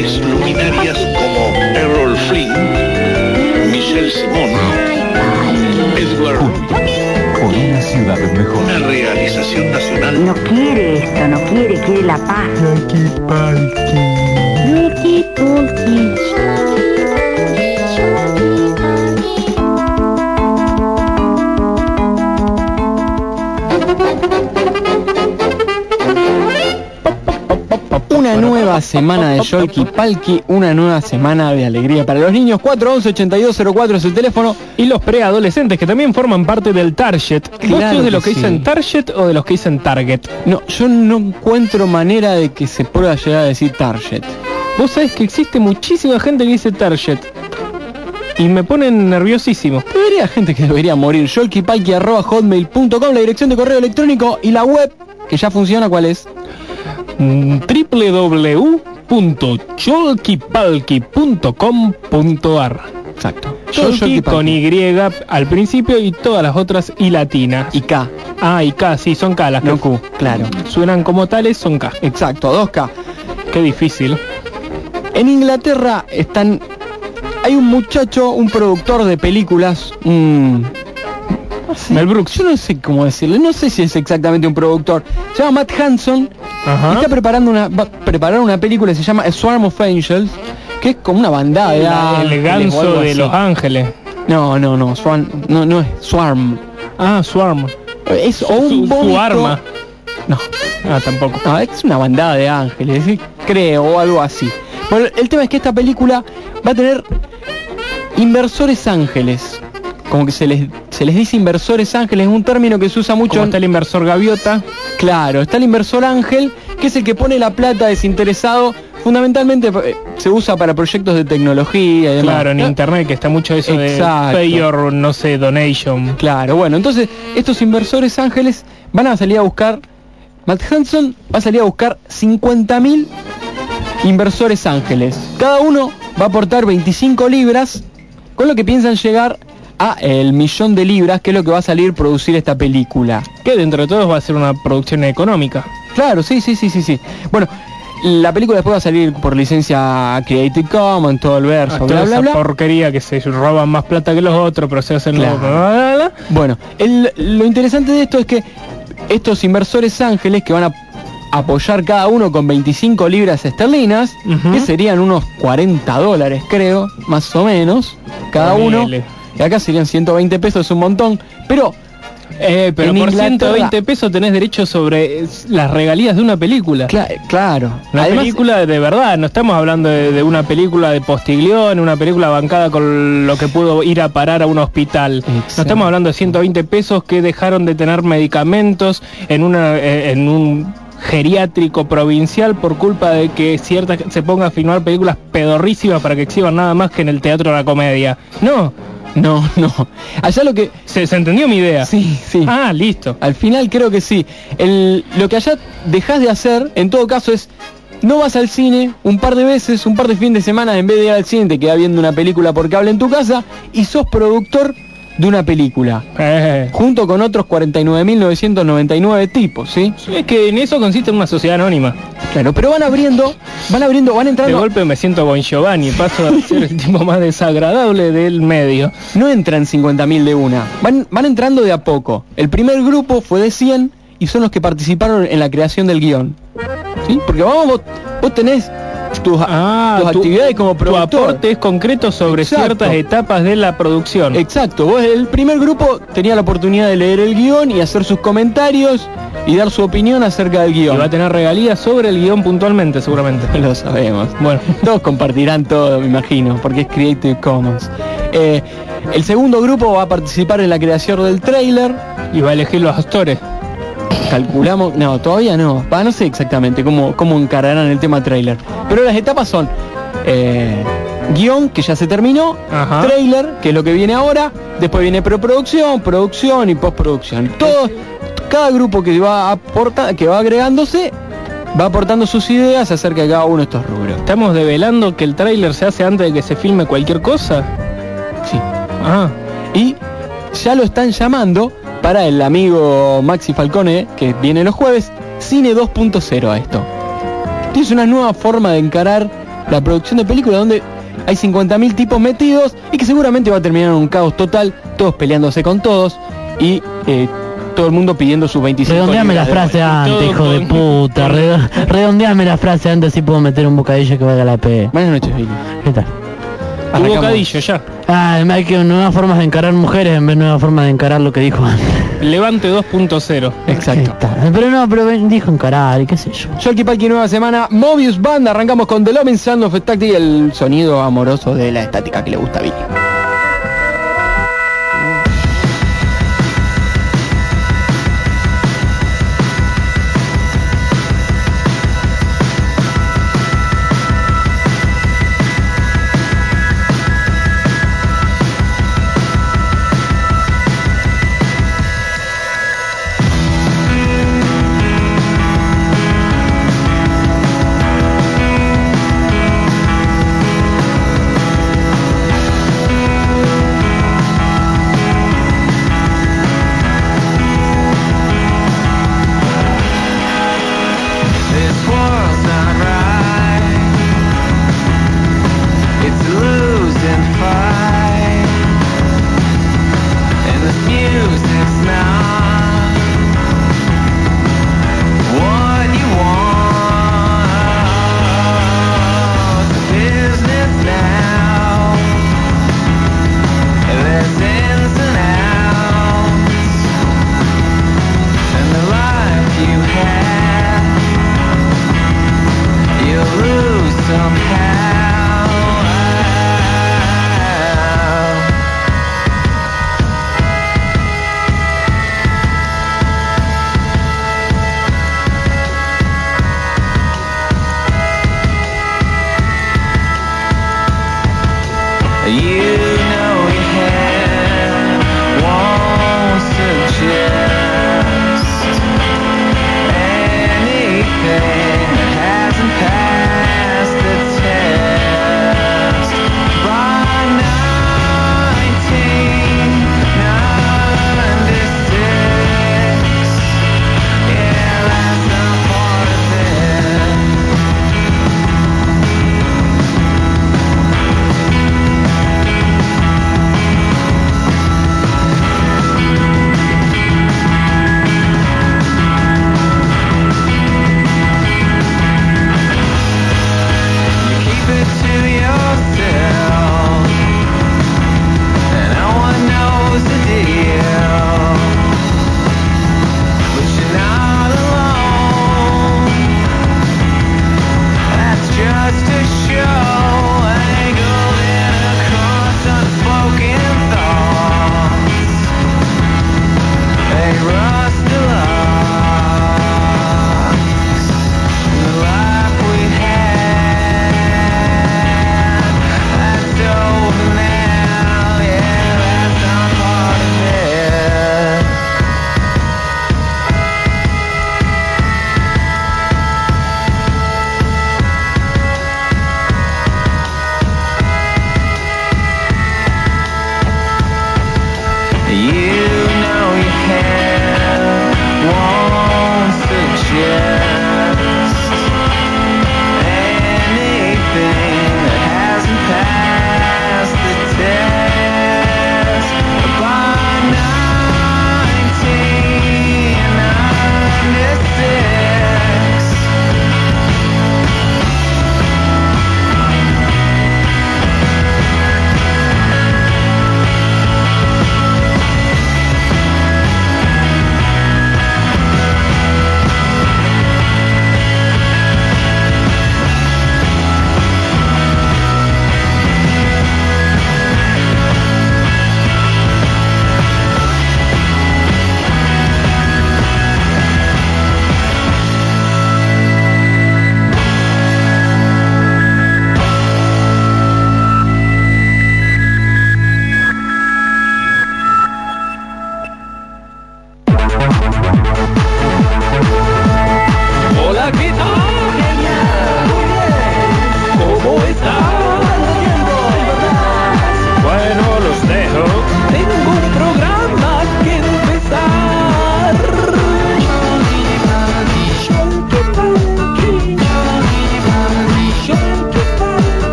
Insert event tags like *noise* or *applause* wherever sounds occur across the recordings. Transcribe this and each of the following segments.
grandes luminarias como Errol Flynn, Michelle Simon, Edward Por una ciudad mejor. una realización nacional No quiere esto, no quiere, quiere la paz. Nueva semana de Yolki Palki, una nueva semana de alegría para los niños. 411-8204 es el teléfono. Y los preadolescentes que también forman parte del Target. ¿Vos Claro sos de los que que sí. dicen Target o de los que dicen Target? No, yo no encuentro manera de que se pueda llegar a decir target. Vos sabés que existe muchísima gente que dice Target. Y me ponen nerviosísimo. Debería gente que debería morir. hotmail.com la dirección de correo electrónico y la web que ya funciona, ¿cuál es? Www.cholkipalki.com.ar Exacto. Cholki con Y al principio y todas las otras y latinas. y K, Ah, y K, sí, son K las que no Q, claro. suenan como tales, son K. Exacto, 2K. Qué difícil. En Inglaterra están... Hay un muchacho, un productor de películas, un... Mel Brooks. Yo no sé cómo decirle, no sé si es exactamente un productor. Se llama Matt Hanson y Ajá. está preparando una, va a preparar una película que se llama A Swarm of Angels, que es como una bandada de El, el ganso de. Los Ángeles. No, no, no, Swarm, no, no es Swarm. Ah, Swarm. Es o un Su, su arma. No, Ah, tampoco. no, es una bandada de ángeles, sí, creo, o algo así. Bueno, el tema es que esta película va a tener inversores ángeles. Como que se les, se les dice inversores ángeles, es un término que se usa mucho Como está el inversor gaviota. Claro, está el inversor ángel, que es el que pone la plata desinteresado. Fundamentalmente eh, se usa para proyectos de tecnología y demás. Claro, en ¿no? internet que está mucho eso Exacto. de pay your, no sé, donation. Claro, bueno, entonces estos inversores ángeles van a salir a buscar, Matt Hanson va a salir a buscar 50.000 inversores ángeles. Cada uno va a aportar 25 libras, con lo que piensan llegar a el millón de libras, que es lo que va a salir producir esta película. Que dentro de todo va a ser una producción económica. Claro, sí, sí, sí, sí, sí. Bueno, la película después va a salir por licencia Creative Commons, todo el verso, Ah, bla, toda bla, esa bla. porquería que se roban más plata que los otros, pero se hacen Claro. Bueno, el- lo interesante de esto es que estos inversores ángeles que van a apoyar cada uno con 25 libras esterlinas, que serían unos 40 dólares creo, más o menos, cada uno. Y acá serían 120 pesos, es un montón. Pero Eh, pero En por Inglaterra- 120 pesos tenés derecho sobre las regalías de una película. cla- claro, Una además, película de verdad, no estamos hablando de, de una película de Postiglione, una película bancada con lo que pudo ir a parar a un hospital. No estamos hablando de 120 pesos que dejaron de tener medicamentos en una eh, en un geriátrico provincial por culpa de que cierta se ponga a filmar películas pedorrísimas para que exhiban nada más que en el teatro de la comedia. No, no, no. Allá lo que se, se entendió mi idea. sí, sí. Ah, listo. Al final creo que sí. El- lo que allá dejas de hacer, en todo caso, es no vas al cine un par de veces, un par de fines de semana, en vez de ir al cine, te quedas viendo una película por cable en tu casa y sos productor de una película. Eh, Junto con otros 49.999 tipos, ¿sí? es que en eso consiste una sociedad anónima. Claro, pero van abriendo, van abriendo, van De entrando, golpe me siento Bon Giovanni, paso a ser el tipo más desagradable del medio. no entran 50.000 de una, van, van entrando de a poco. El primer grupo fue de 100 y son los que participaron en la creación del guion. ¿Sí? Porque vamos, vos, vos tenés tus, tus Ah, tu- actividades como Tu productor. aporte es concreto sobre Exacto. ciertas etapas de la producción. Exacto, vos el primer grupo tenía la oportunidad de leer el guion y hacer sus comentarios y dar su opinión acerca del Y guion. va a tener regalías sobre el guion puntualmente, seguramente. *laughs* Lo sabemos. Bueno, *laughs* Todos compartirán todo, me imagino, porque es Creative Commons. Eh, el segundo grupo va a participar en la creación del trailer. y va a elegir los actores. Calculamos, no, todavía no. Va, no sé exactamente cómo, cómo encararán el tema trailer. Pero las etapas son eh, guion, que ya se terminó, Ajá. trailer, que es lo que viene ahora, después viene preproducción, producción y postproducción. Todo, cada grupo que va aporta, que va agregándose, va aportando sus ideas acerca de cada uno de estos rubros. Estamos develando que el tráiler se hace antes de que se filme cualquier cosa. Sí. Ah, Y ya lo están llamando para el amigo Maxi Falcone, que viene los jueves, Cine 2.0 a esto. Es una nueva forma de encarar la producción de película donde hay 50.000 tipos metidos y que seguramente va a terminar en un caos total, todos peleándose con todos y eh, todo el mundo pidiendo sus 25 Redondeame la de frase antes, hijo de puta. *laughs* redo- Redondeame la frase antes si puedo meter un bocadillo que valga la pena. Buenas noches, Vicky. ¿Qué tal? Tu bocadillo ya. Ah, hay que nuevas formas de encarar mujeres en vez de nuevas formas de encarar lo que dijo antes. Levante 2.0. Exacto. Pero no, pero dijo encarar y qué sé yo. Sholky Palki, nueva semana, Mobius Band, arrancamos con The Loving Sound of Static y el sonido amoroso de la estática que le gusta a Vicky.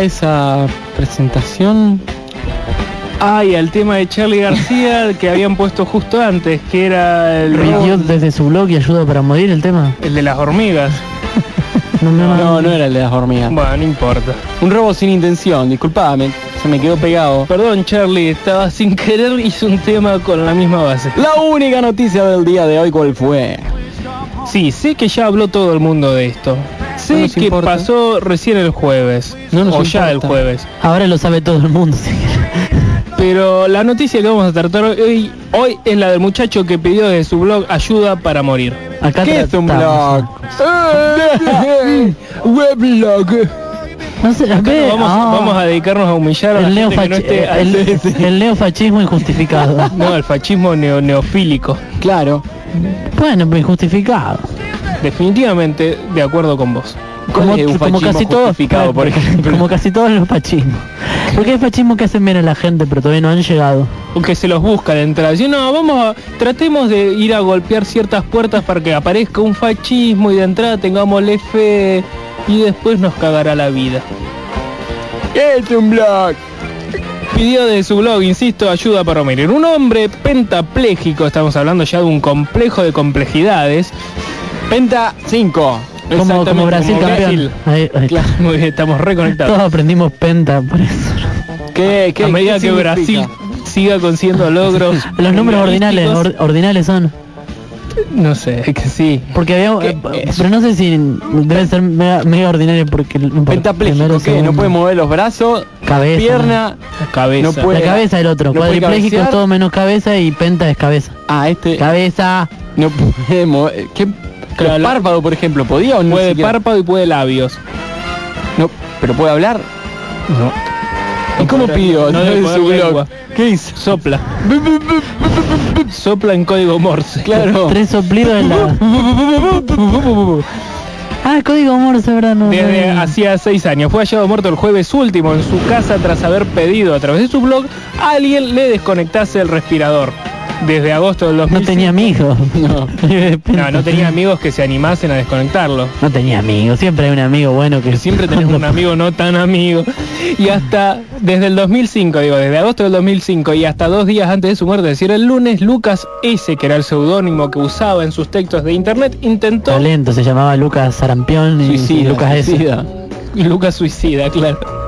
Esa presentación? Ay, al tema de Charlie García *laughs* que habían puesto justo antes, que era el, Rindió desde su blog y ayuda para morir el tema. el de las hormigas. *laughs* No, me No, no era el de las hormigas. Bueno, no importa. Un robo sin intención, disculpame, se me quedó pegado. Perdón, Charlie, estaba sin querer, hice un tema con la misma base. La única noticia del día de hoy, ¿cuál fue? Sí, sé que ya habló todo el mundo de esto. Sé que importa. pasó recién el jueves. No nos o ya el jueves. Ahora lo sabe todo el mundo. sí. *laughs* Pero la noticia que vamos a tratar hoy, hoy es la del muchacho que pidió desde su blog ayuda para morir. Acá ¿Qué es un blog? *laughs* Weblog. No sé, Acá ve, no vamos, ah, vamos a dedicarnos a humillar a la el, gente que no al- el, neofascismo injustificado. *laughs* No, el fascismo neo- neofílico. Claro. bueno, pues injustificado. Definitivamente de acuerdo con vos. ¿Cuál Como, fascismo casi todos, justificado, por ejemplo? como casi todos los fascismos. *laughs* Porque hay fascismos que hacen bien a la gente, pero todavía no han llegado. que se los busca de entrada. Dicen, no, vamos a, tratemos de ir a golpear ciertas puertas para que aparezca un fascismo y de entrada tengámosle fe y después nos cagará la vida. ¿Qué es un blog? Pidió de su blog, insisto, ayuda para morir. Un hombre pentapléjico, estamos hablando ya de un complejo de complejidades. Penta 5. Como, Brasil como campeón. Brasil. Ahí- ahí está. Muy bien, estamos reconectados. Todos aprendimos penta por eso. ¿Qué, qué, a medida qué que Brasil siga consiguiendo logros. *laughs* Los números ordinales, or- ordinales son. no sé, es que sí. Porque había, ¿Qué eh, pero no sé si debe ser mega, mega ordinario porque por- Pentapléjico, ¿qué? No puede mover los brazos, Cabeza. pierna. Cabeza. No puede- La cabeza el otro, no cuadripléjico es todo menos cabeza y penta es cabeza. Ah, este Cabeza. no puede mover. ¿Qué? La- párpados, por ejemplo, ¿podía o no? Puede siquiera? párpado y puede labios. No, pero puede hablar. No. ¿Y cómo pidió? no No en su blog. lengua. ¿Qué hizo? Sopla. Sopla en código Morse. Claro. Tres soplidos en la. Ah, código Morse, ¿verdad? No, Desde no. hacía seis años. Fue hallado muerto el jueves último en su casa tras haber pedido a través de su blog a alguien le desconectase el respirador. Desde agosto del No 2005. tenía amigos. No. *laughs* No, no tenía amigos que se animasen a desconectarlo. No tenía amigos. Siempre hay un amigo bueno que Siempre tenemos un *laughs* amigo no tan amigo. Y hasta desde el 2005, digo, desde agosto del 2005 y hasta dos días antes de su muerte, es decir, el lunes, Lucas S., que era el seudónimo que usaba en sus textos de internet, intentó... talento. Se llamaba Lucas Sarampión y, y Suicida, Lucas S. suicida. Lucas suicida, claro.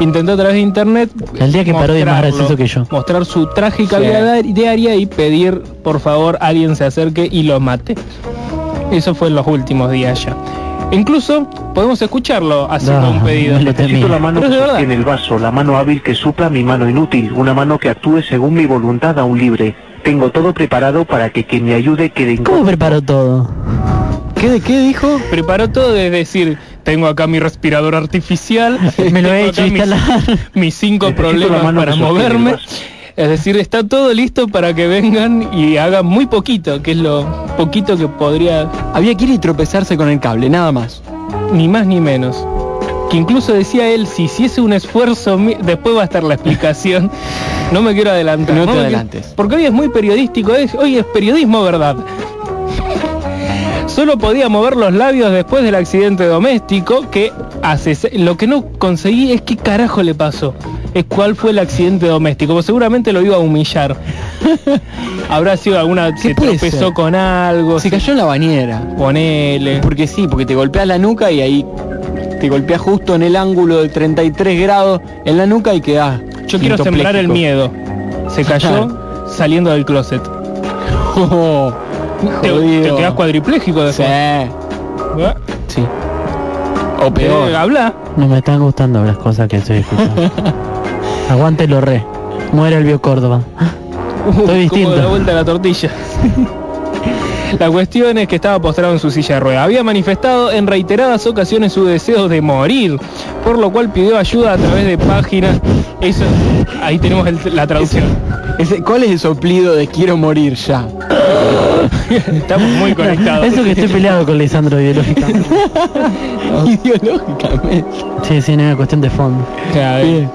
Intentó a través de internet El día que parodia es más gracioso que yo. Mostrar su trágica Sí. vida diaria y pedir, por favor, alguien se acerque y lo mate. Eso fue en los últimos días ya. Incluso podemos escucharlo haciendo No, un pedido. Necesito la mano que de sostiene el vaso, la mano hábil que supla mi mano inútil, una mano que actúe según mi voluntad aún libre. Tengo todo preparado para que quien me ayude quede en ¿Cómo preparó todo? ¿Qué de qué dijo? Preparó todo de decir, tengo acá mi respirador artificial, *laughs* Me lo he hecho *laughs* mis- cinco problemas para moverme. Es decir, está todo listo para que vengan y hagan muy poquito, que es lo poquito que podría, Había que ir y tropezarse con el cable, nada más. ni más ni menos. Que incluso decía él, si hiciese un esfuerzo, después va a estar la explicación. *laughs* No me quiero adelantar. No te quiero- adelantes. Porque hoy es muy periodístico, es- hoy es periodismo verdad. Solo podía mover los labios después del accidente doméstico que hace lo que no conseguí es qué carajo le pasó. Es cuál fue el accidente doméstico, porque seguramente lo iba a humillar. *laughs* Habrá sido alguna se tropezó ser? con algo, Se cayó en la bañera. ponele. Porque sí, porque te golpea la nuca y ahí te golpea justo en el ángulo de 33 grados en la nuca y quedás. Yo quiero sembrar el miedo. Se cayó saliendo del closet. *laughs* *laughs* Oh, Te, te quedas cuadripléjico Sí, después. ¿Eh? sí. O peor. Eh, habla. No me están gustando las cosas que estoy escuchando. *laughs* Aguántelo re. Muere el Bio Córdoba. Estoy distinto. Como da vuelta la tortilla. *laughs* La cuestión es que estaba postrado en su silla de ruedas. Había manifestado en reiteradas ocasiones su deseo de morir, por lo cual pidió ayuda a través de páginas. Eso, ahí tenemos el- la traducción. Ese- ¿Cuál es el soplido de quiero morir ya? *laughs* Estamos muy conectados. Eso que estoy peleado con Lisandro ideológicamente. *laughs* Ideológicamente. Sí, sí, no es una cuestión de fondo. Bien.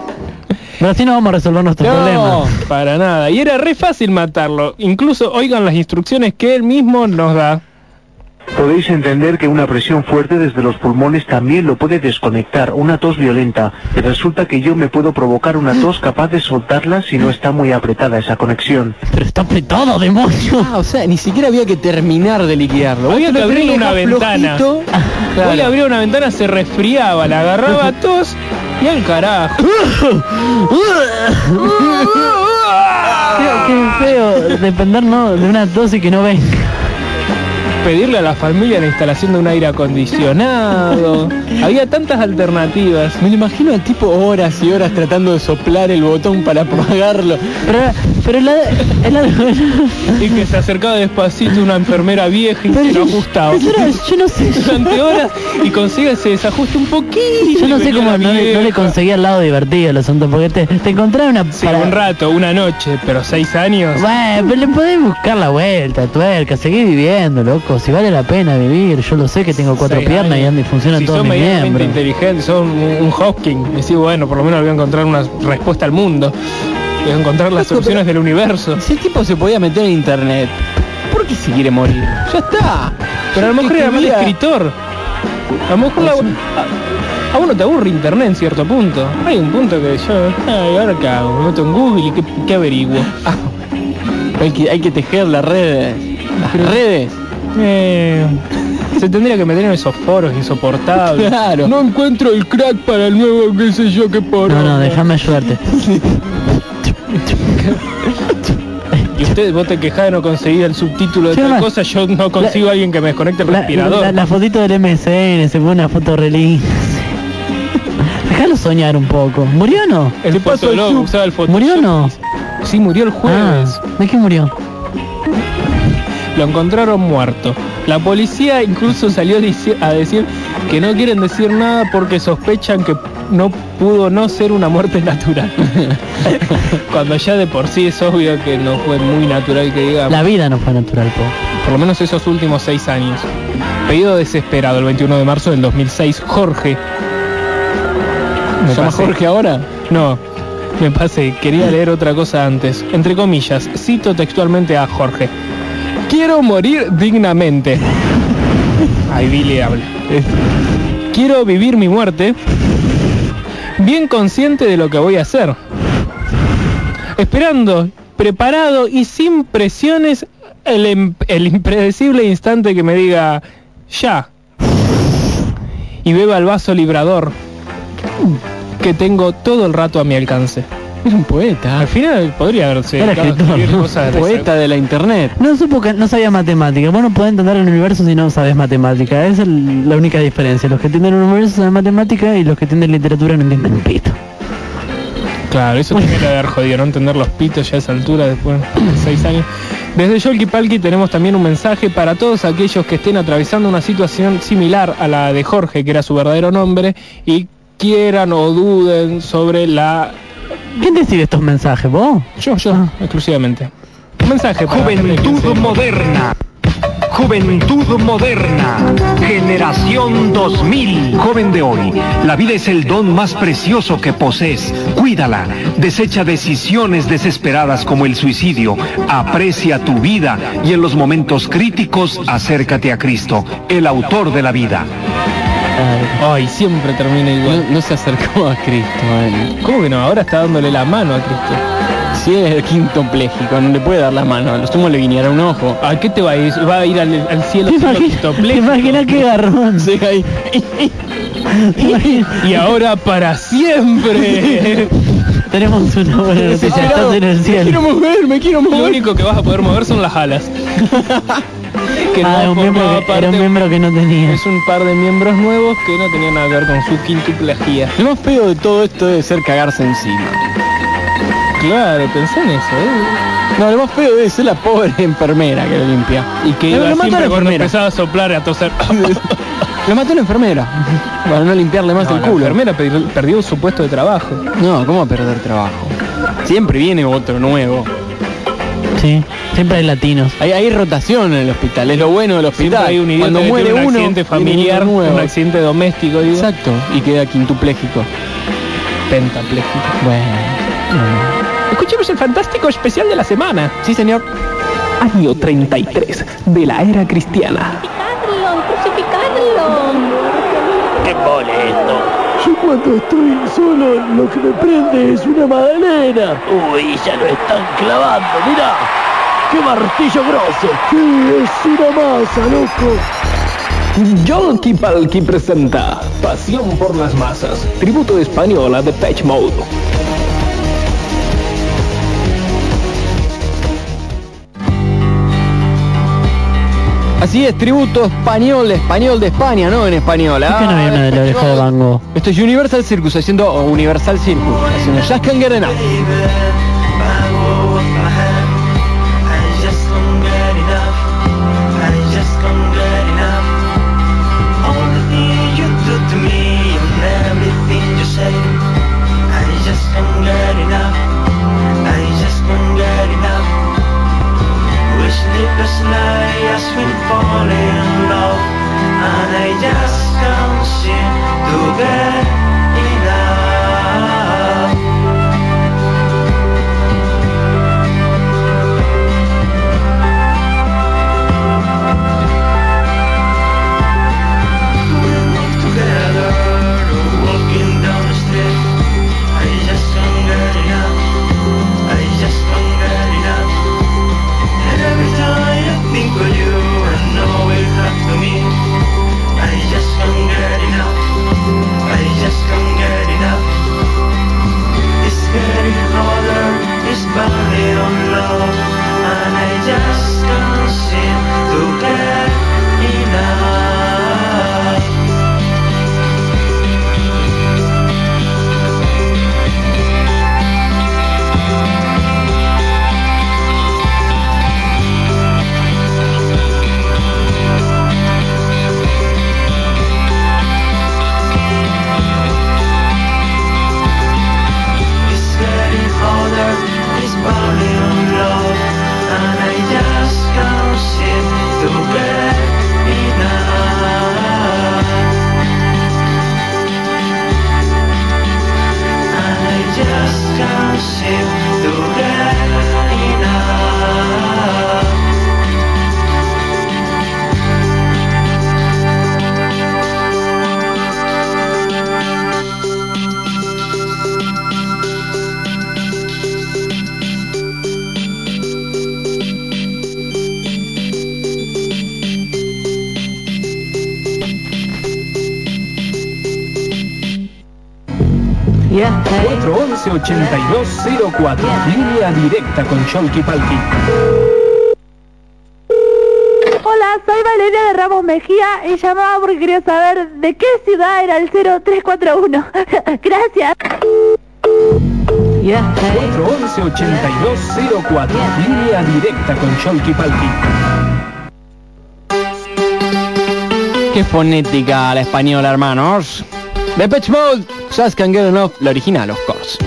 Pero así no vamos a resolver nuestros No. problemas. Para nada. Y era re fácil matarlo. Incluso oigan las instrucciones que él mismo nos da. Podéis entender que una presión fuerte desde los pulmones también lo puede desconectar, una tos violenta. Y resulta que yo me puedo provocar una tos capaz de soltarla si no está muy apretada esa conexión. Pero está apretado, demonio. Ah, o sea, ni siquiera había que terminar de liquearlo. Vos Había te que lo abrirle tenés una ventana. flojito. Vos le abría una ventana, se resfriaba, le agarraba *laughs* tos y al carajo. *laughs* Qué, qué feo depender ¿no? de una dosis que no ven. Pedirle a la familia la instalación de un aire acondicionado. *laughs* Había tantas alternativas. Me lo imagino al tipo horas y horas tratando de soplar el botón para apagarlo. Pero, pero la, la, Y que se acercaba despacito una enfermera vieja y se lo ajustaba. Era- yo no sé. Durante horas y consigue ese desajuste un poquito. Yo no sé cómo no, le- no le vieja. conseguía el lado divertido el asunto, porque te, te encontraba una... Sí, un rato, una noche, pero seis años. Bueno, pero le podés buscar la vuelta, tuerca, seguir viviendo, loco. Si vale la pena vivir, yo lo sé que tengo cuatro piernas y andan y funcionan si todos son mis miembros. inteligentes, son un, un Hawking, y sí, bueno, por lo menos voy a encontrar una respuesta al mundo. Voy a encontrar las Loco, soluciones del universo. Si el tipo se podía meter en internet, ¿por qué se quiere morir? Ya está. Pero a lo mejor era mal escritor. A lo mejor la- a, a uno te aburre internet en cierto punto. Hay un punto que yo, ay, ahora qué hago, me meto en Google y qué, qué averiguo. Ah, hay, que, hay que tejer las redes. Las redes. Eh, se tendría que meter en esos foros insoportables. Claro. No encuentro el crack para el nuevo qué sé yo qué por. No, no, déjame ayudarte. Y usted, vos te quejás de no conseguir el subtítulo de Sí, tal además, cosa, yo no consigo a alguien que me desconecte el La, respirador. la- la fotito del MSN, se pone una foto re linda. Déjalo soñar un poco. ¿Murió o no? el ¿Qué pasó, usaba el Photoshop. ¿Murió o no? Sí, murió el Ah, jueves. ¿de qué murió? Lo encontraron muerto. La policía incluso salió a decir que no quieren decir nada porque sospechan que no pudo no ser una muerte natural. *laughs* Cuando ya de por sí es obvio que no fue muy natural que digamos. La vida no fue natural, po. Por lo menos esos últimos seis años. Pedido desesperado el 21 de marzo del 2006. Jorge. Me ¿Se llama. Jorge ahora? No, me pasé. Quería *laughs* leer otra cosa antes. Entre comillas, cito textualmente a Jorge. Quiero morir dignamente. Ahí Billy habla. Quiero vivir mi muerte bien consciente de lo que voy a hacer. Esperando, preparado y sin presiones el, el impredecible instante que me diga ya. Y beba el vaso librador que tengo todo el rato a mi alcance. Es un poeta. Al final podría haberse Era escritor, cosas de *laughs* Poeta de la internet. No supo que no sabía matemática. Vos no podés entender el universo si no sabes matemática. Esa es el- la única diferencia. Los que entienden el universo saben matemática y los que entienden literatura no entienden un pito. Claro, eso también *laughs* le haber jodido, no entender los pitos ya a esa altura después de seis años. Desde Yolki Palki tenemos también un mensaje para todos aquellos que estén atravesando una situación similar a la de Jorge, que era su verdadero nombre, y quieran o duden sobre la... ¿Quién decide estos mensajes, vos? Yo, yo, exclusivamente. Un mensaje para Juventud moderna. Juventud moderna. Generación 2000. Joven de hoy, la vida es el don más precioso que posees. Cuídala. Desecha decisiones desesperadas como el suicidio. Aprecia tu vida y en los momentos críticos acércate a Cristo, el autor de la vida. Ay, siempre termina igual. No, no se acercó a Cristo. él. ¿Cómo que no? Ahora está dándole la mano a Cristo. Si es el quinto pléjico, no le puede dar la mano. A lo sumo le viniera un ojo. ¿A qué te va a ir? ¿Va a ir al, al cielo ¿Te imaginas, quintopléjico? ¿te imaginas qué garrón? Llega ahí. Y ahora para siempre. *laughs* Tenemos una buena noticia. Estás en el Me quiero mover, me quiero Lo mover. único que vas a poder mover son las alas. *laughs* que Ah, no un miembro formaba que, parte- era un miembro que no tenía. Es un par de miembros nuevos que no tenían nada que ver con su quintuplejía. Lo más feo de todo esto debe ser cagarse encima. Claro, pensé en eso, ¿eh? No, lo más feo debe ser la pobre enfermera que lo limpia. Y que Lo- iba lo mató siempre la cuando enfermera. empezaba a soplar y a toser. *laughs* Lo mató la enfermera. Para no limpiarle más No, el la culo. enfermera perdió, perdió su puesto de trabajo. No, ¿cómo perder trabajo? Siempre viene otro nuevo. Sí, Siempre hay latinos. Hay, hay rotación en el hospital, es lo bueno del hospital. Hay un Cuando muere un uno, accidente familiar, un, un accidente doméstico, digo. Exacto, y queda quintupléjico. Pentapléjico. Bueno. Mm. Escuchemos el fantástico especial de la semana. Sí, señor. Año 33 de la era cristiana. ¡Crucificarlo! ¡Crucificarlo! ¡Qué mole esto! Yo cuando estoy solo lo que me prende es una magdalena. Uy, ya lo están clavando, mirá. ¡Qué martillo grosso! ¡Qué es una masa, loco! Yolky Palki presenta Pasión por las masas, tributo español a The Patch Mode. Así es, tributo español, español de España, ¿no? En español. Esto es Universal Circus, haciendo Universal Circus, haciendo Just Can't Línea directa con Palki. Hola, soy Valeria de Ramos Mejía y llamaba porque quería saber de qué ciudad era el 0341. *laughs* Gracias. 411-8204. Línea directa con Sholky Palki. Qué fonética la española, hermanos. The Patch Mode, Just Can Get Enough, la original, of course.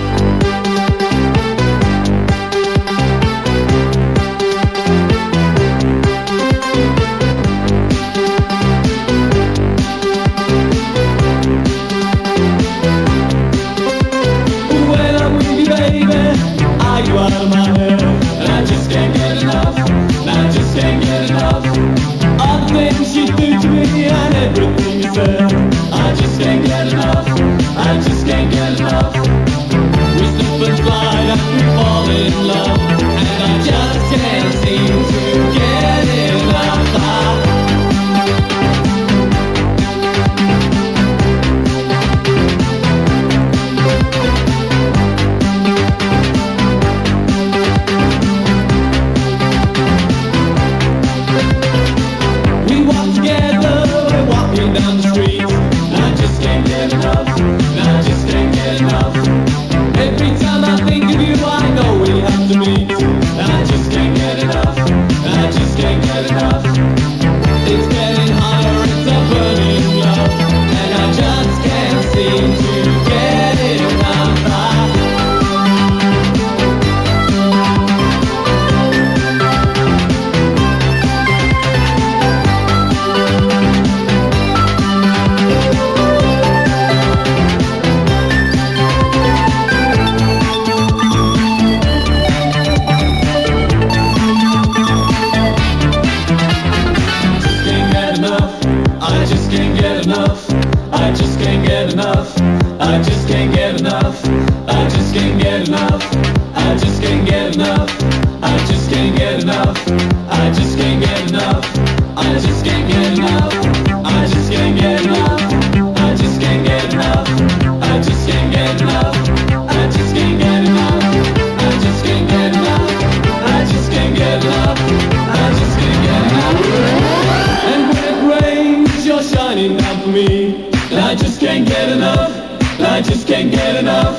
I just can't get enough. I just can't get enough.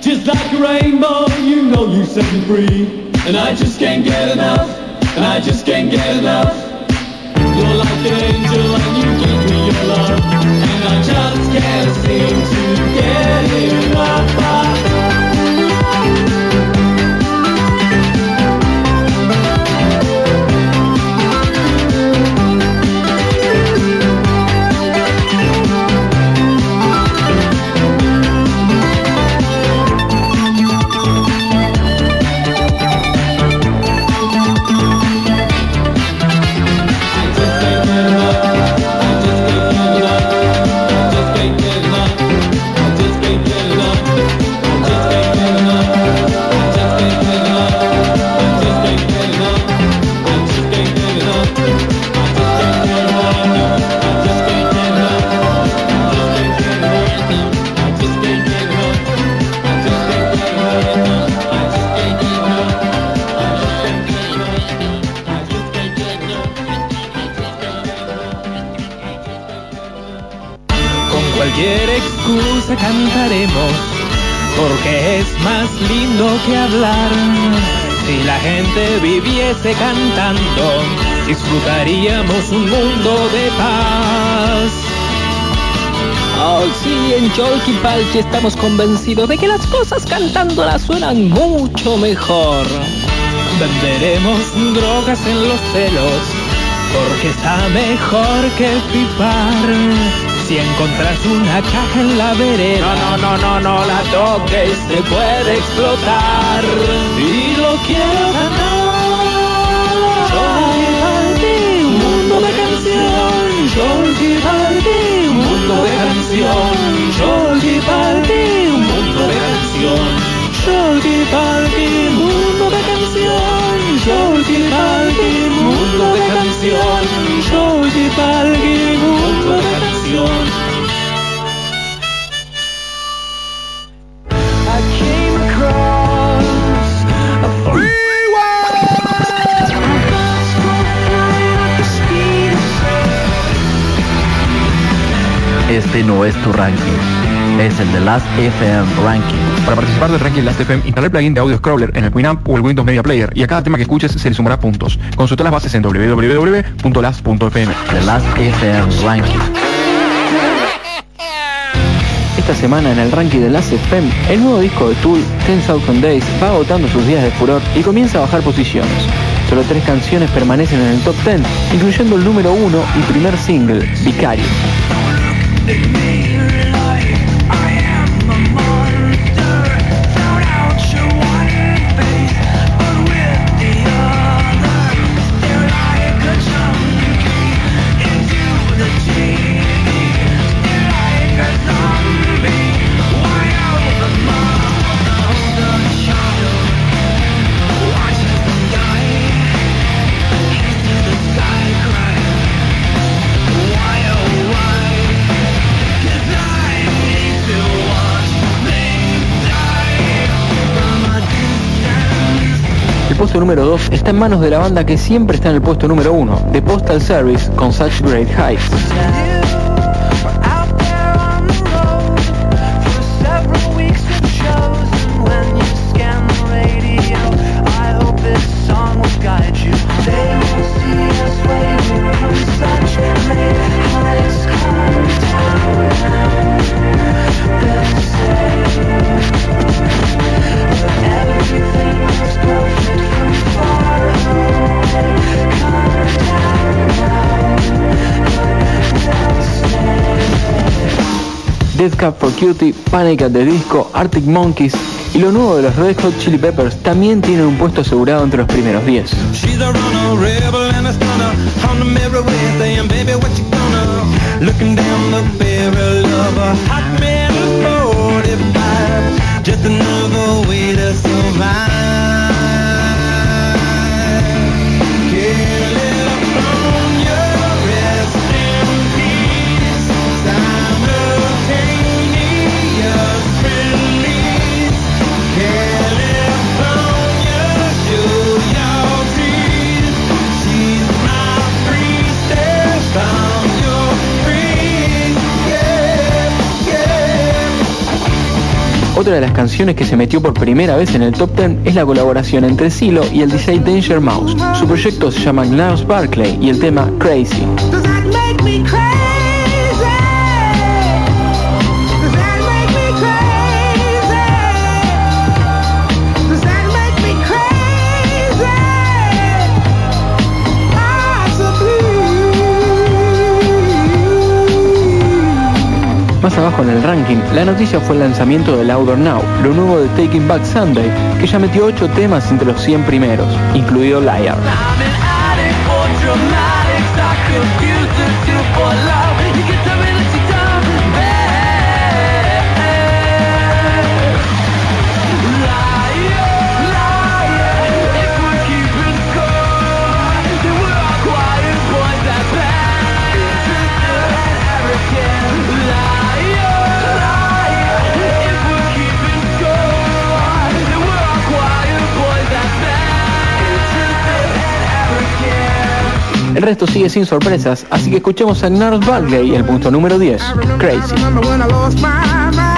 Just like a rainbow, you know you set me free. And I just can't get enough. And I just can't get enough. You're like an angel and you give me your love. And I just can't seem to get enough. Que hablar. Si la gente viviese cantando, disfrutaríamos un mundo de paz. Oh, sí, en Cholquipalchi estamos convencidos de que las cosas cantándolas suenan mucho mejor. Venderemos drogas en los celos, porque está mejor que pipar. Si encontras una caja en la vereda, no, no, no, no, no la toques, te puede explotar. Y lo quiero ganar. Cholquipalchi, un mundo de canción. Cholquipalchi, un mundo de canción. Cholquipalchi, un mundo de canción. Cholquipalchi, mundo de canción. Cholquipalchi, mundo de canción. Cholquipalchi, mundo Este no es tu ranking, es el de Last FM Ranking. Para participar del ranking Last FM, instala el plugin de Audio Scroller en el Winamp o el Windows Media Player y a cada tema que escuches se le sumará puntos. Consulta las bases en www.last.fm. The Last FM Ranking. Esta semana en el ranking de Last FM, el nuevo disco de Tool, 10,000 Days, va agotando sus días de furor y comienza a bajar posiciones. Solo tres canciones permanecen en el top 10, incluyendo el número uno y primer single, Vicario. Número 2 está en manos de la banda que siempre está en el puesto número 1, The Postal Service con Such Great Heights. Death Cab for Cutie, Panic at the Disco, Arctic Monkeys y lo nuevo de los Red Hot Chili Peppers también tienen un puesto asegurado entre los primeros 10. Otra de las canciones que se metió por primera vez en el top 10 es la colaboración entre Silo y el DJ Danger Mouse. Su proyecto se llama Gnarls Barclay y el tema Crazy. Más abajo en el ranking, la noticia fue el lanzamiento de Louder Now, lo nuevo de Taking Back Sunday, que ya metió 8 temas entre los 100 primeros, incluido Liar. Resto sigue sin sorpresas, así que escuchemos a Gnarls Barkley, el punto número 10, Crazy. remember when I lost my mind.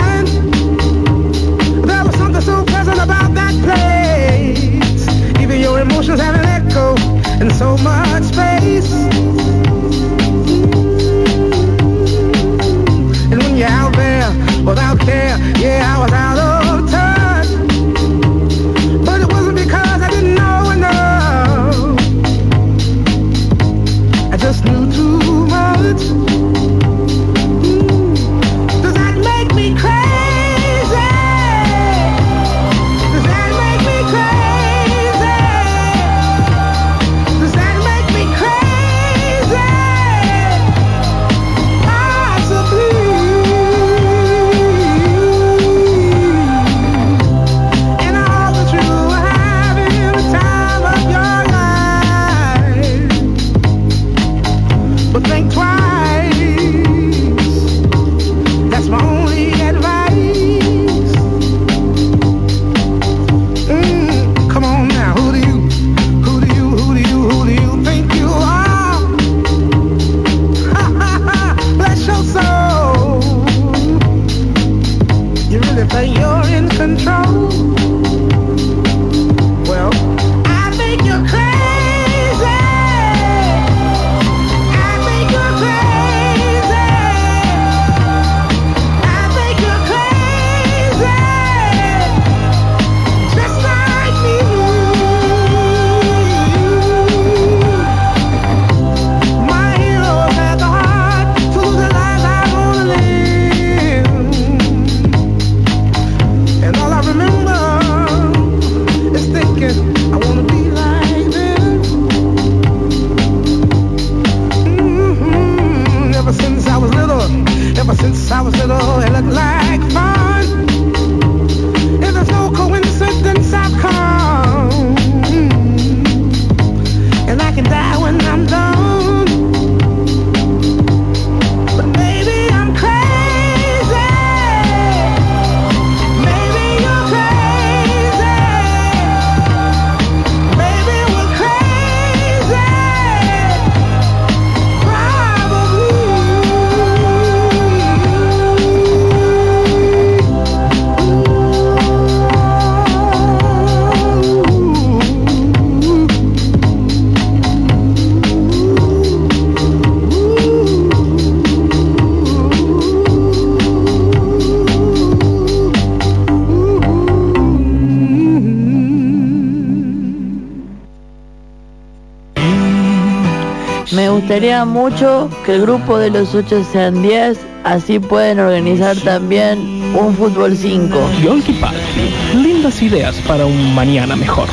Me gustaría mucho que el grupo de los 8 sean 10, así pueden organizar también un fútbol 5. Yolki Palki, lindas ideas para un mañana mejor.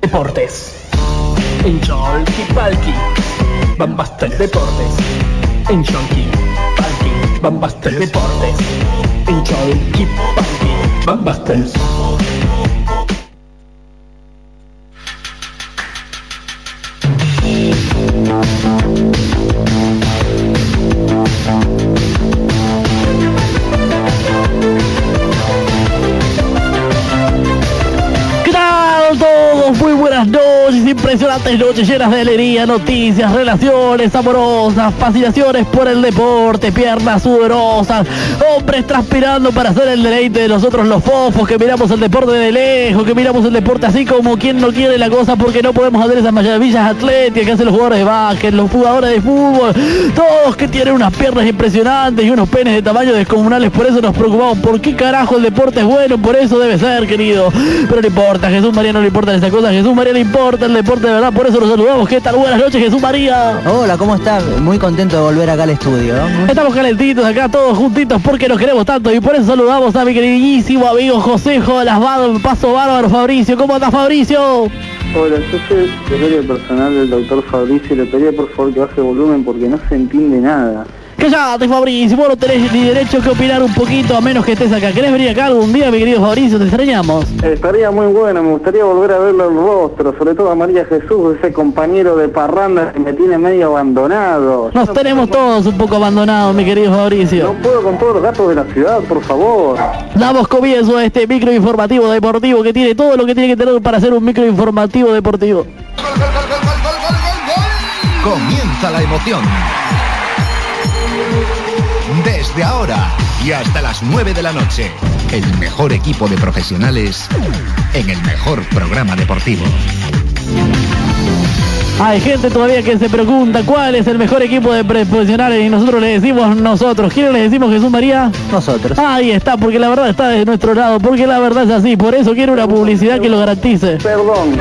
Deportes. En Yolki Palki, Bambastel Deportes. En Yolki Palki, Bambastel Deportes. En Yolki Palki. ¿Qué Ladies noches, llenas de alegría, noticias, relaciones amorosas, fascinaciones por el deporte, piernas sudorosas, hombres transpirando para hacer el deleite de nosotros los fofos, que miramos el deporte de lejos, que miramos el deporte así como quien no quiere la cosa porque no podemos hacer esas maravillas atléticas que hacen los jugadores de básquet, los jugadores de fútbol, todos que tienen unas piernas impresionantes y unos penes de tamaño descomunales, por eso nos preocupamos, ¿por qué carajo el deporte es bueno? Por eso debe ser, querido. Pero no importa, Jesús María no le importa esa cosa, Jesús María le importa el deporte de verdad, por eso lo saludamos. ¿Qué tal? Buenas noches, Jesús María. Hola, ¿cómo estás? Muy contento de volver acá al estudio. Estamos calentitos acá, todos juntitos, porque nos queremos tanto y por eso saludamos a mi queridísimo amigo Josejo Lasvado, Paso Bárbaro Fabricio. ¿Cómo estás, Fabricio? Hola, yo soy el secretario personal del doctor Fabricio y le pedía por favor que baje volumen porque no se entiende nada. Callate, Fabricio, vos no tenés ni derecho que opinar un poquito a menos que estés acá. ¿Querés venir acá algún día, mi querido Fabricio? Te extrañamos. Eh, estaría muy bueno, me gustaría volver a verle el rostro, sobre todo a María Jesús, ese compañero de parranda que me tiene medio abandonado. Nos tenemos todos un poco abandonados, mi querido Fabricio. No puedo con todos los gatos de la ciudad, por favor. Damos comienzo a este microinformativo deportivo que tiene todo lo que tiene que tener para hacer un microinformativo deportivo. Comienza la emoción. Desde ahora y hasta las 9 de la noche, el mejor equipo de profesionales en el mejor programa deportivo. Hay gente todavía que se pregunta cuál es el mejor equipo de profesionales y nosotros le decimos nosotros. ¿Quién le decimos Jesús María? Nosotros. Ahí está, porque la verdad está de nuestro lado, porque la verdad es así, por eso quiero una publicidad que lo garantice. Perdón.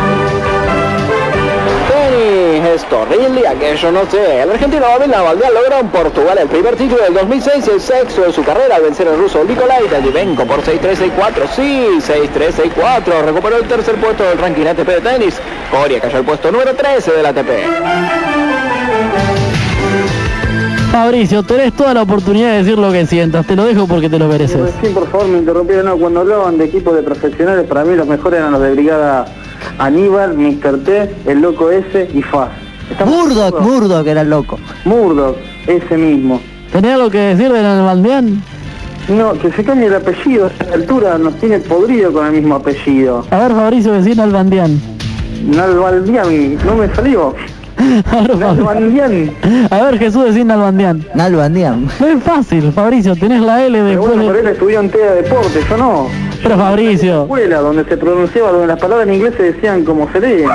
Tenis, Estorrilli, aquello no sé. El argentino David Navaldea logra en Portugal el primer título del 2006 y el sexto de su carrera al vencer al ruso Nikolai Dajivenko por 6-3-6-4. Sí, 6-3-6-4. Recuperó el tercer puesto del ranking ATP de tenis. Coria cayó al puesto número 13 del ATP. Fabricio, tenés toda la oportunidad de decir lo que sientas. Te lo dejo porque te lo mereces. Sí, por favor, me interrumpieron. No, cuando hablaban de equipos de profesionales, para mí los mejores eran los de Brigada Aníbal, Mr. T, el Loco S y Faz. Murdoch, Murdoch era el loco. Murdoch, ese mismo. ¿Tenés algo que decir de Nalbandián? No, que se cambie el apellido. A esta altura nos tiene podrido con el mismo apellido. A ver, Fabricio, decir Nalbandián. Nalbaldián, no me salió. *laughs* Nalbandián. A ver, Jesús, decir Nalbandián. Nalbandián. No es fácil, Fabricio, tenés la L Pero después bueno, de... pero él estudió en TEA Deportes, yo no. Pero En la Fabricio, escuela donde se pronunciaba, donde las palabras en inglés se decían como se leen.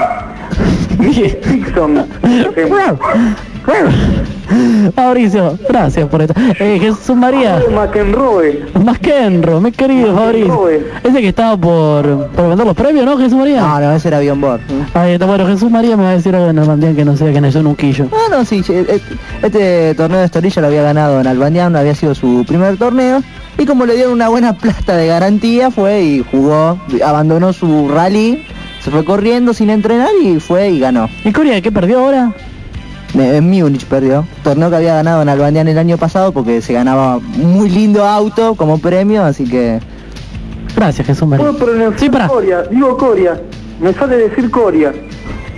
Dixon. Fabricio, *laughs* gracias por esto. Eh, Jesús María. McEnroe. McEnroe, mi querido Fabricio. Ese que estaba por, por vender los premios, ¿no, Jesús María? No, no, ese era Bjorn Borg. Ahí está, bueno, Jesús María me va a decir algo en Nalbandián que no sea que nació en un quillo. No, no, sí, sí, este, torneo de Estorilla lo había ganado en Albanián, había sido su primer torneo. Y como le dieron una buena plata de garantía, fue y jugó, abandonó su rally, se fue corriendo sin entrenar y fue y ganó. ¿Y Corea qué perdió ahora? Eh, En Múnich perdió. Torneo que había ganado en Albanián el año pasado porque se ganaba muy lindo auto como premio, así que... Gracias, Jesús María. Puedo pronunciar Sí, para. Coria, digo Coria. Me sale decir Coria.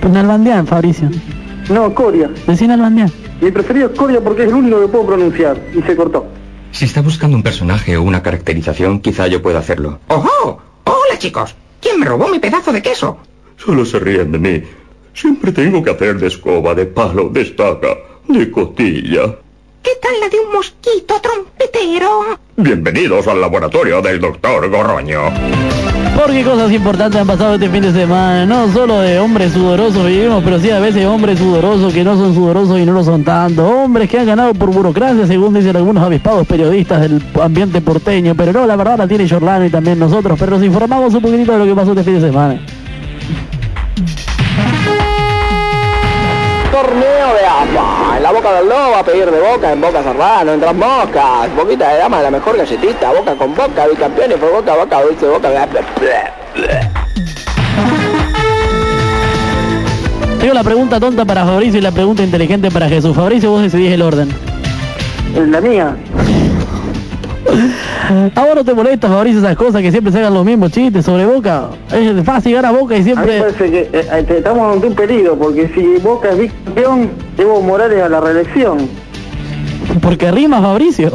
Pues Nalbandián, Fabricio. No, Coria. Decí Nalbandián. Mi preferido es Coria porque es el único que puedo pronunciar. Y se cortó. Si está buscando un personaje o una caracterización, quizá yo pueda hacerlo. ¡Ojo! ¡Hola, chicos! ¿Quién me robó mi pedazo de queso? Solo se ríen de mí. Siempre tengo que hacer de escoba, de palo, de estaca, de costilla. ¿Qué tal la de un mosquito trompetero? Bienvenidos al laboratorio del doctor Gorroño. Porque cosas importantes han pasado este fin de semana. No solo de hombres sudorosos vivimos, pero sí a veces hombres sudorosos que no son sudorosos y no lo son tanto. Hombres que han ganado por burocracia, según dicen algunos avispados periodistas del ambiente porteño. Pero no, la verdad la tiene Jorlano y también nosotros. Pero nos informamos un poquitito de lo que pasó este fin de semana. Torneo de AFA. Boca del lobo a pedir de boca, en boca serrano, en tras moscas. Boquita de dama, la mejor galletita. Boca con boca, bicampeones fue boca, boca, dulce boca. bla, bla. Tengo la pregunta tonta para Fabricio y la pregunta inteligente para Jesús. Fabricio, vos decidís el orden. La mía. *laughs* ¿A vos no te molesta, Fabricio, esas cosas que siempre se hagan los mismos chistes sobre Boca? Es fácil, gana Boca y A mí siempre... parece que eh, eh, estamos ante un peligro porque si Boca es bicampeón, Evo Morales a la reelección. Porque rima, Fabricio.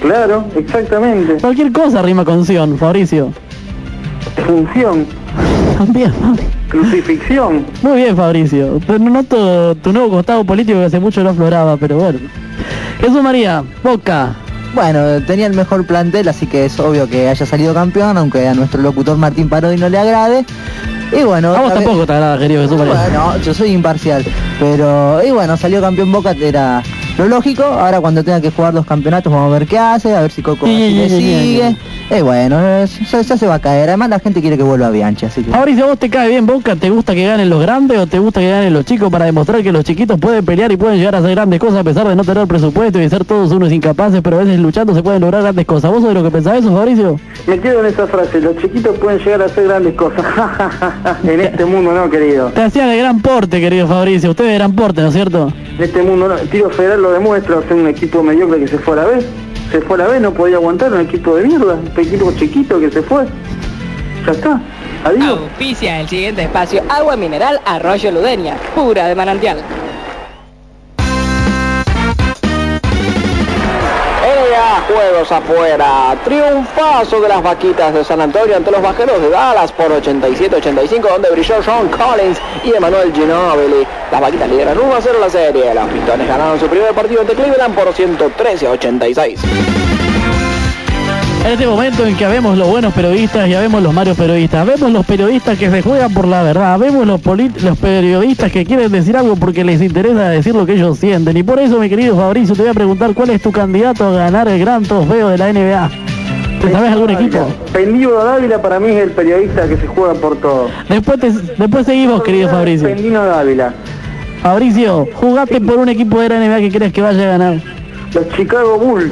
Claro, exactamente. Cualquier cosa rima con Sion, Fabricio. Función. También. Crucifixión. Muy bien, Fabricio. Noto tu nuevo costado político que hace mucho no afloraba, pero bueno. Jesús María, Boca. Bueno, tenía el mejor plantel, así que es obvio que haya salido campeón, aunque a nuestro locutor Martín Parodi no le agrade. Y bueno, A vos otra vez- tampoco te agrada, querido Jesús. Bueno, yo soy imparcial. Pero, y bueno, salió campeón Boca, era lo lógico. Ahora cuando tenga que jugar los campeonatos vamos a ver qué hace, a ver si Coco Sí, así sí, le sí, sigue. Y bueno, ya, ya se va a caer. Además la gente quiere que vuelva a Bianchi, así que... ¿vos te cae bien Boca? ¿Te gusta que ganen los grandes o te gusta que ganen los chicos para demostrar que los chiquitos pueden pelear y pueden llegar a hacer grandes cosas a pesar de no tener presupuesto y de ser todos unos incapaces, pero a veces luchando se pueden lograr grandes cosas? ¿Vos sos de lo que pensás eso, Fabricio? Me quedo en esa frase, los chiquitos pueden llegar a hacer grandes cosas. *laughs* en este mundo no, querido. Te hacía de gran porte, querido Fabricio. Usted de gran porte, ¿no es cierto? En este mundo no. Tiro Federal lo demuestra, hacer un equipo mediocre que se fue a la vez. Se fue a la vez, no podía aguantar un equipo de mierda, un equipo chiquito que se fue. Ya está. Adiós. Auspicia el siguiente espacio Agua Mineral Arroyo Ludeña, pura de manantial. Juegos afuera. Triunfazo de las vaquitas de San Antonio ante los vaqueros de Dallas por 87-85 donde brilló Sean Collins y Emmanuel Ginobili. Las vaquitas lideran 1 a 0 la serie. Los pistones ganaron su primer partido ante Cleveland por 113 a 86. En este momento en que vemos los buenos periodistas y vemos los malos periodistas, vemos los periodistas que se juegan por la verdad, vemos los, los periodistas que quieren decir algo porque les interesa decir lo que ellos sienten. Y por eso, mi querido Fabricio, te voy a preguntar cuál es tu candidato a ganar el gran trofeo de la NBA. ¿Te sabes algún equipo? Pendino Dávila para mí es el periodista que se juega por todo. Después, te- después seguimos, querido Fabricio. Pendino Dávila. Fabricio, jugate por un equipo de la NBA que crees que vaya a ganar. Los Chicago Bulls.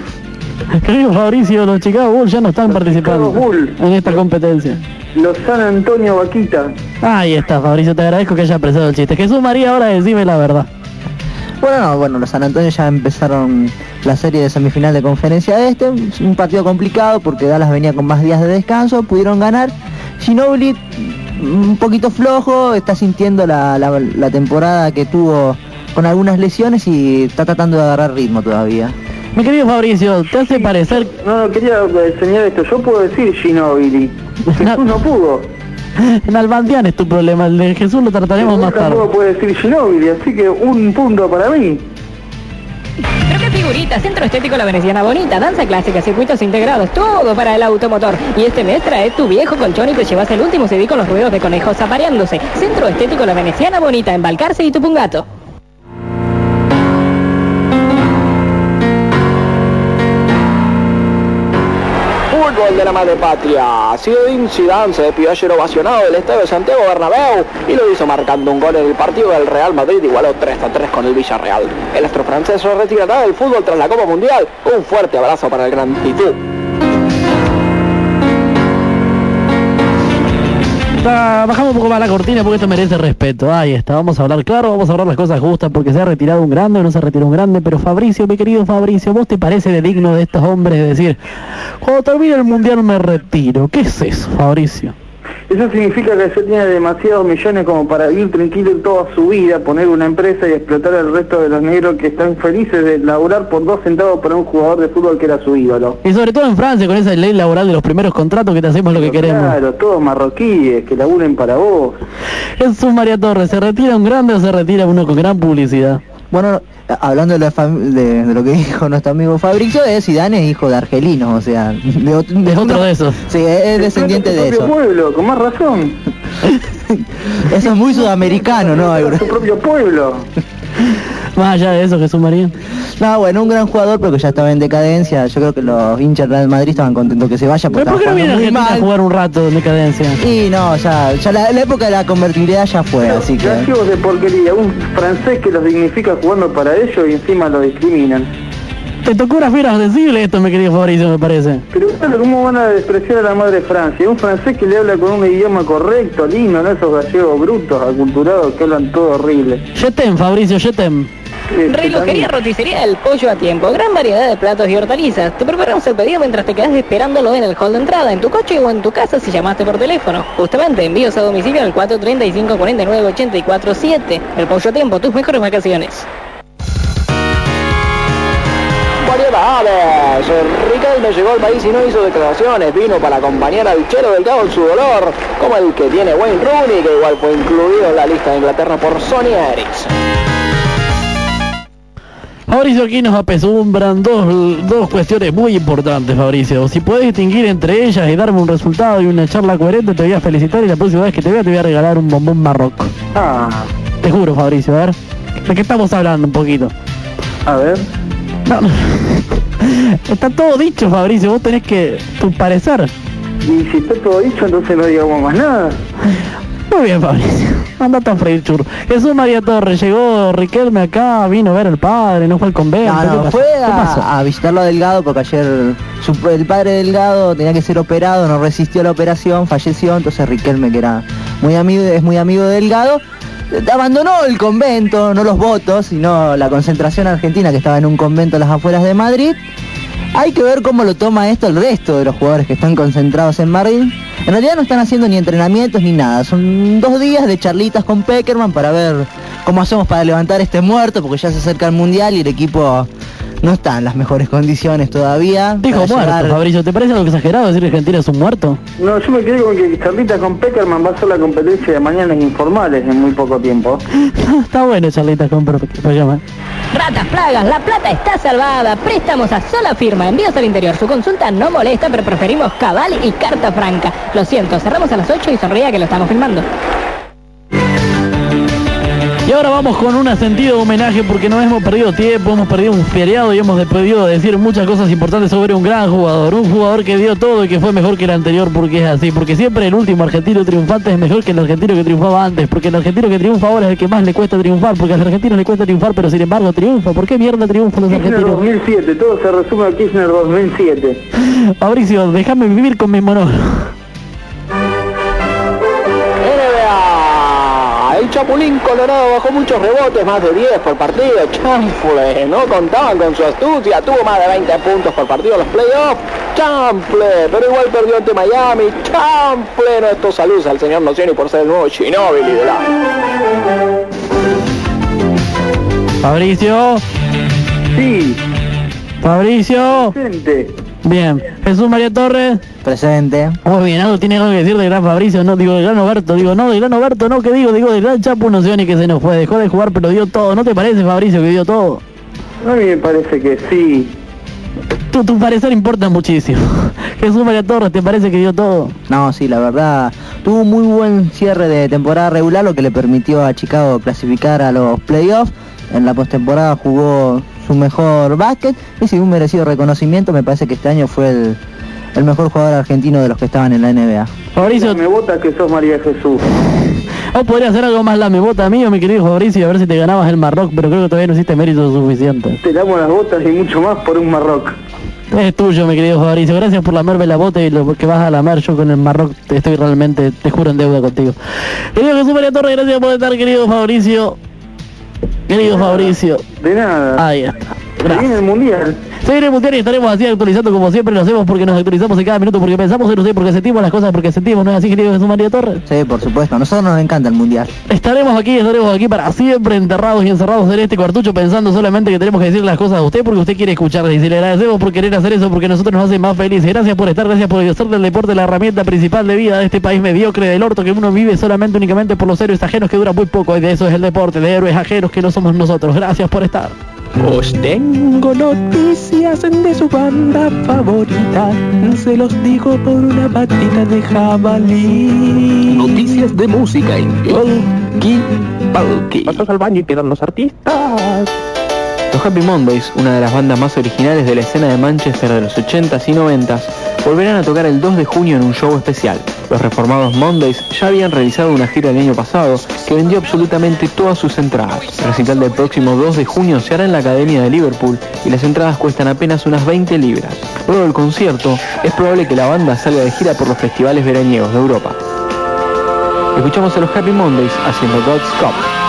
Querido Fabricio, los Chicago Bulls ya no están participando en esta competencia. Los San Antonio Vaquita. Ahí está, Fabricio, te agradezco que haya apreciado el chiste. Jesús María, ahora decime la verdad. Bueno, no, bueno, los San Antonio ya empezaron la serie de semifinal de conferencia este, un partido complicado porque Dallas venía con más días de descanso, pudieron ganar. Ginobili un poquito flojo, está sintiendo la, la- la temporada que tuvo con algunas lesiones y está tratando de agarrar ritmo todavía. Mi querido Fabricio, te hace parecer... No, no, quería eh, señalar esto. Yo puedo decir Ginobili. *laughs* Jesús no pudo. En Albandián es tu problema, el de Jesús lo trataremos más tarde. Tampoco puede decir Ginobili, así que un punto para mí. Pero qué figurita, Centro Estético La Veneciana Bonita, danza clásica, circuitos integrados, todo para el automotor. Y este mes trae tu viejo colchón y te llevas el último CD con los ruedos de conejos apareándose. Centro Estético La Veneciana Bonita, en Balcarce y Tupungato. Fútbol de la madre patria. Zinedine Zidane se despidió ayer ovacionado del estadio de Santiago Bernabéu y lo hizo marcando un gol en el partido del Real Madrid igualó 3 a 3 con el Villarreal. El astro francés se retirará del fútbol tras la Copa Mundial. Un fuerte abrazo para el gran Titú. Bajamos un poco más la cortina porque esto merece respeto. Ahí está, vamos a hablar claro, vamos a hablar las cosas justas porque se ha retirado un grande o no se retiró un grande. Pero Fabricio, mi querido Fabricio, ¿vos te parece de digno de estos hombres de decir, cuando termine el mundial me retiro? ¿Qué es eso, Fabricio? Eso significa que se tiene demasiados millones como para vivir tranquilo toda su vida, poner una empresa y explotar al resto de los negros que están felices de laburar por dos centavos para un jugador de fútbol que era su ídolo. Y sobre todo en Francia, con esa ley laboral de los primeros contratos que te hacemos lo que queremos. Claro, todos marroquíes que laburen para vos. Jesús María Torres, ¿se retira un grande o se retira uno con gran publicidad? Bueno, hablando de, la fam- de, de lo que *laughs* dijo nuestro amigo Fabricio, es Zidane es hijo de argelinos, o sea, de, ot- de otro uno- de esos. Sí, es, es descendiente de su eso. propio pueblo, con más razón. *laughs* Eso es muy *laughs* sudamericano, ¿no? Su propio pueblo. *laughs* Más allá de eso, Jesús María. No, bueno, un gran jugador, pero que ya estaba en decadencia. Yo creo que los hinchas del Real Madrid estaban contentos que se vaya porque ¿Pero por qué no viene muy a jugar un rato en decadencia? Y no, ya, ya la, la época de la convertibilidad ya fue, así que... De porquería, un francés que los dignifica jugando para ellos y encima lo discriminan. Te tocó una fibra sensible esto, mi querido Fabricio, me parece. Pero claro, ¿cómo van a despreciar a la madre Francia? Un francés que le habla con un idioma correcto, lindo, no esos gallegos brutos, aculturados que hablan todo horrible. Yetem, Fabricio, Yetem. Relojería Roticería El Pollo a Tiempo. Gran variedad de platos y hortalizas. Te preparamos el pedido mientras te quedas esperándolo en el hall de entrada, en tu coche o en tu casa si llamaste por teléfono. Justamente, envíos a domicilio al 435 49 84 7. El Pollo a Tiempo, tus mejores vacaciones. Variedades. Riquelme llegó al país y no hizo declaraciones. Vino para acompañar al Chelo Delgado en su dolor, como el que tiene Wayne Rooney, que igual fue incluido en la lista de Inglaterra por Sony Ericsson. Fabricio, aquí nos apesumbran dos, dos cuestiones muy importantes, Fabricio. Si puedes distinguir entre ellas y darme un resultado y una charla coherente, te voy a felicitar y la próxima vez que te vea te voy a regalar un bombón marroco. Ah, Te juro, Fabricio, a ver. ¿De qué estamos hablando un poquito? a ver. No, no. Está todo dicho, Fabricio, vos tenés que tu parecer. Y si está todo dicho, entonces no digamos más nada. Muy bien, Fabricio. Andate a freír churro. Jesús María Torres, llegó Riquelme acá, vino a ver al padre, no fue al convento. No, ¿qué no, pasó? fue ¿Qué pasó? a, a visitarlo a Delgado porque ayer su- el padre Delgado tenía que ser operado, no resistió la operación, falleció, entonces Riquelme, que era muy amigo, es muy amigo de Delgado, abandonó el convento, no los votos, sino la concentración argentina que estaba en un convento a las afueras de Madrid. Hay que ver cómo lo toma esto el resto de los jugadores que están concentrados en Madrid. En realidad no están haciendo ni entrenamientos ni nada. Son dos días de charlitas con Peckerman para ver cómo hacemos para levantar este muerto, porque ya se acerca el Mundial y el equipo no está en las mejores condiciones todavía. Dijo muerto, llegar- Fabricio. ¿Te parece algo exagerado decir que Argentina es un muerto? No, yo me quedé con que Charlita con Peckerman va a ser la competencia de mañanas informales en muy poco tiempo. *laughs* Está bueno, charlita con Peckerman. Ratas, plagas, la plata está salvada. Préstamos a sola firma. Envíos al interior. Su consulta no molesta, pero preferimos cabal y carta franca. Lo siento, cerramos a las 8 y sonría que lo estamos filmando. Y ahora vamos con un sentido homenaje porque no hemos perdido tiempo, hemos perdido un feriado y hemos podido decir muchas cosas importantes sobre un gran jugador, un jugador que dio todo y que fue mejor que el anterior porque es así, porque siempre el último argentino triunfante es mejor que el argentino que triunfaba antes, porque el argentino que triunfa ahora es el que más le cuesta triunfar, porque al argentino le cuesta triunfar, pero sin embargo triunfa. ¿Por qué mierda triunfan los Kirchner argentinos? 2007, todo se resume a Kirchner 2007. Fabricio, *laughs* déjame vivir con mi monólogo. Chapulín Colorado bajó muchos rebotes, más de 10 por partido. Chamfle, no contaban con su astucia, tuvo más de 20 puntos por partido en los playoffs. Chamfle, pero igual perdió ante Miami. Chamfle, nuestro saludos al señor Nocioni por ser el nuevo Ginóbili del año. Fabricio. Sí. Fabricio. Presente. Bien. Jesús María Torres. Presente. Muy bien, algo tiene algo que decir del gran Fabricio, no digo del gran Oberto, digo no, del gran Oberto no, que digo, digo del gran Chapu Nocioni que se nos fue, dejó de jugar pero dio todo, ¿no te parece Fabricio que dio todo? A mí me parece que sí. Tu, tu parecer importa muchísimo. *laughs* Jesús María Torres, ¿te parece que dio todo? No, sí, la verdad, tuvo un muy buen cierre de temporada regular, lo que le permitió a Chicago clasificar a los playoffs. En la postemporada jugó su mejor básquet y sin un merecido reconocimiento, me parece que este año fue el, el mejor jugador argentino de los que estaban en la NBA. Fabricio, Me vota que sos María Jesús. *laughs* vos podrías hacer algo más la me bota mío, mi querido Fabricio, a ver si te ganabas el Marroc, pero creo que todavía no hiciste mérito suficiente. Te damos las botas y mucho más por un Marroc. Es tuyo, mi querido Fabricio. Gracias por lamerme la bota y lo que vas a lamer yo con el Marroc. te Estoy realmente, te juro, en deuda contigo. Querido Jesús María Torres, gracias por estar, querido Fabricio. Querido Fabricio. De nada. Ahí está. Se viene el mundial. Se el mundial y estaremos así actualizando como siempre lo hacemos porque nos actualizamos en cada minuto, porque pensamos en sé, porque sentimos las cosas, porque sentimos, ¿no es así, querido Jesús María Torres? Sí, por supuesto, a nosotros nos encanta el mundial. Estaremos aquí, estaremos aquí para siempre enterrados y encerrados en este cuartucho pensando solamente que tenemos que decir las cosas a usted porque usted quiere escucharlas y si le agradecemos por querer hacer eso porque nosotros nos hace más felices. Gracias por estar, gracias por hacer del deporte la herramienta principal de vida de este país mediocre del orto que uno vive solamente únicamente por los héroes ajenos que duran muy poco y de eso es el deporte, de héroes ajenos que no somos nosotros. Gracias por estar. Os tengo noticias de su banda favorita, se los digo por una patita de jabalí. Noticias de música en Yolki Palki. Pasas al baño y quedan los artistas. Los Happy Mondays, una de las bandas más originales de la escena de Manchester de los 80s y 90s, volverán a tocar el 2 de junio en un show especial. Los reformados Mondays ya habían realizado una gira el año pasado que vendió absolutamente todas sus entradas. El recital del próximo 2 de junio se hará en la Academia de Liverpool y las entradas cuestan apenas unas 20 libras. Luego del concierto, es probable que la banda salga de gira por los festivales veraniegos de Europa. Escuchamos a los Happy Mondays haciendo God's Cup.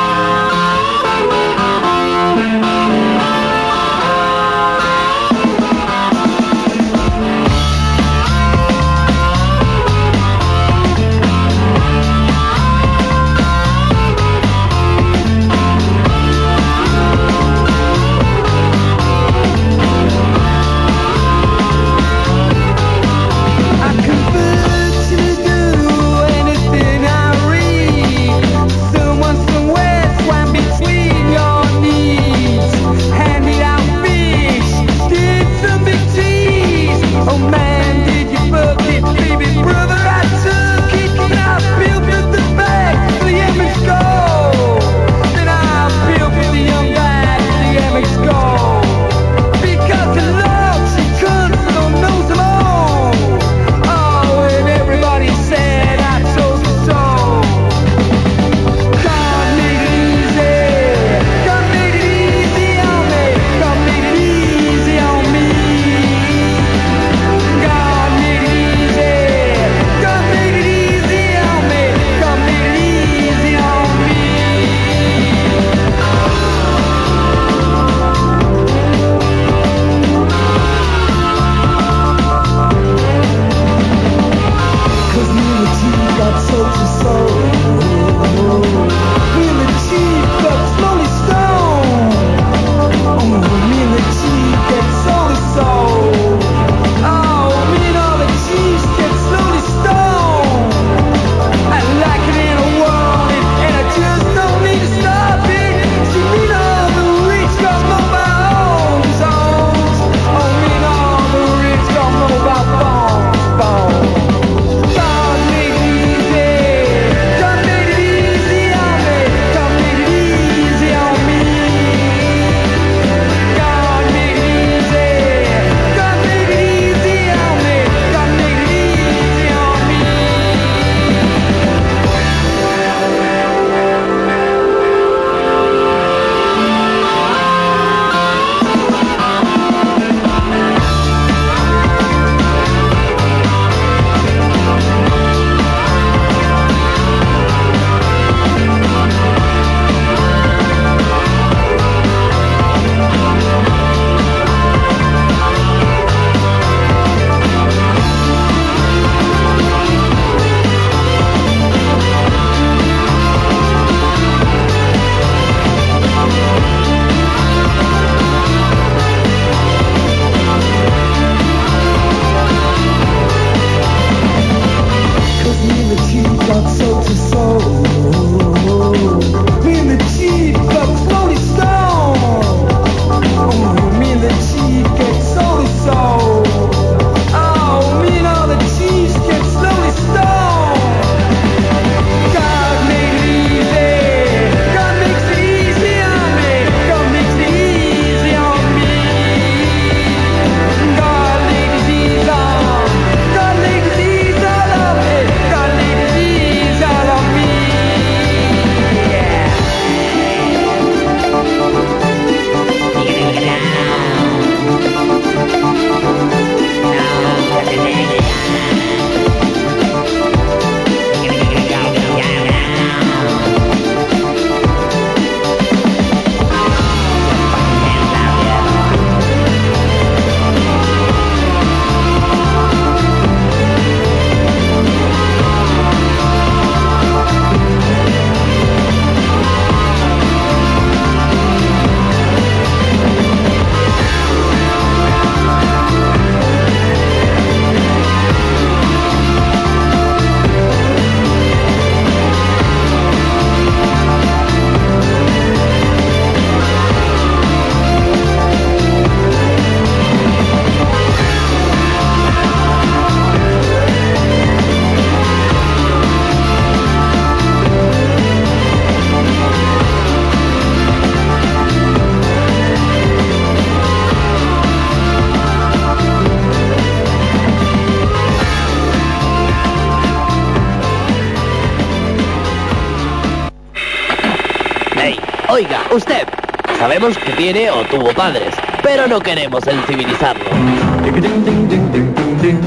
Tiene o tuvo padres, pero no queremos sensibilizarlo.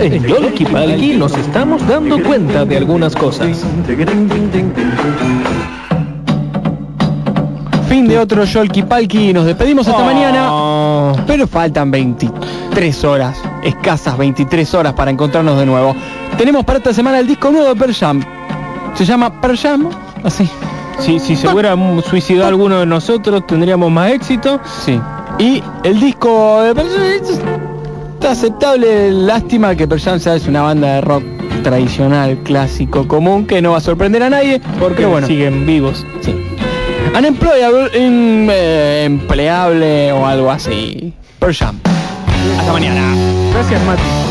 En Yolki Palki nos estamos dando cuenta de algunas cosas. Fin de otro Yolki Palki, nos despedimos hasta Oh. mañana, pero faltan 23 horas, escasas 23 horas para encontrarnos de nuevo. Tenemos para esta semana el disco nuevo de Pearl Jam. Se llama Pearl Jam, así. Si, si se hubiera suicidado alguno de nosotros, tendríamos más éxito. Sí. Y el disco de está aceptable, lástima que Pearl es una banda de rock tradicional, clásico, común, que no va a sorprender a nadie, Porque bueno. siguen vivos. Sí. Unemployable, em, eh, empleable o algo así. Pearl Jam. Hasta mañana. Gracias, Mati.